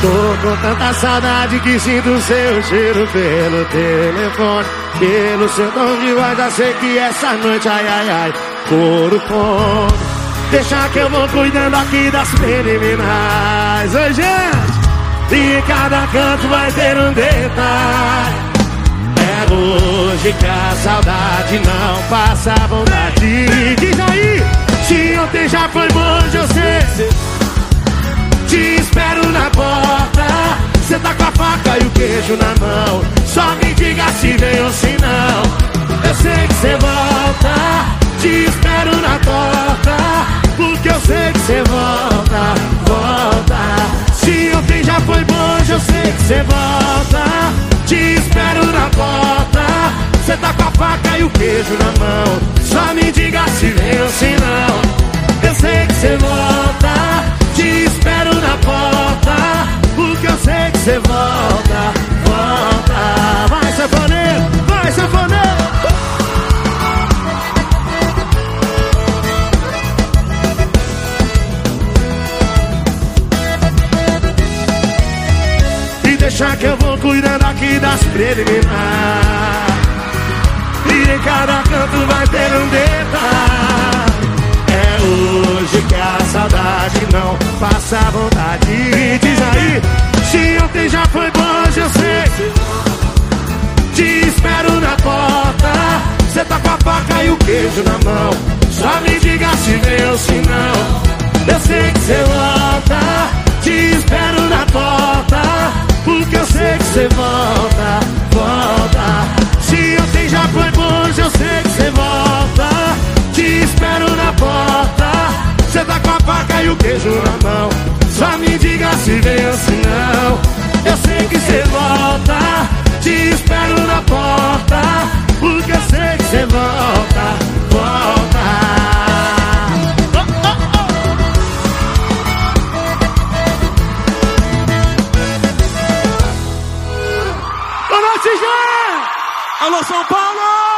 Tô com tanta saudade que sinto seu cheiro pelo telefone. Pelo seu tom de voz, já sei que essa noite, ai, ai, ai, couro fome. Deixa que eu vou cuidando aqui das preliminares. Oi, gente! E cada canto vai ter um detalhe. É hoje que a saudade não passa vontade. Aí, se ontem já foi bom, sei. Te espero na porta. Cê tá com a faca e o queijo na mão. Só me diga se vem ou se não. Eu sei que cê volta. Te espero na porta. Porque eu sei que cê volta, volta. Se ontem já foi bom, eu sei que cê volta. Te espero na porta. Cê tá com a faca e o queijo na mão. Deixa que eu vou cuidando aqui das preliminares. E em cada canto vai ter um detalhe. É hoje que a saudade não passa vontade. E diz aí, se ontem já foi bom, hoje eu sei. Te espero na porta. Cê tá com a faca e o queijo na mão. Só me diga se vem ou se não. O queijo na mão. Só me diga se vem ou se não. Eu sei que cê volta. Te espero na porta. Porque eu sei que cê volta, volta. Boa noite! Alô, São Paulo!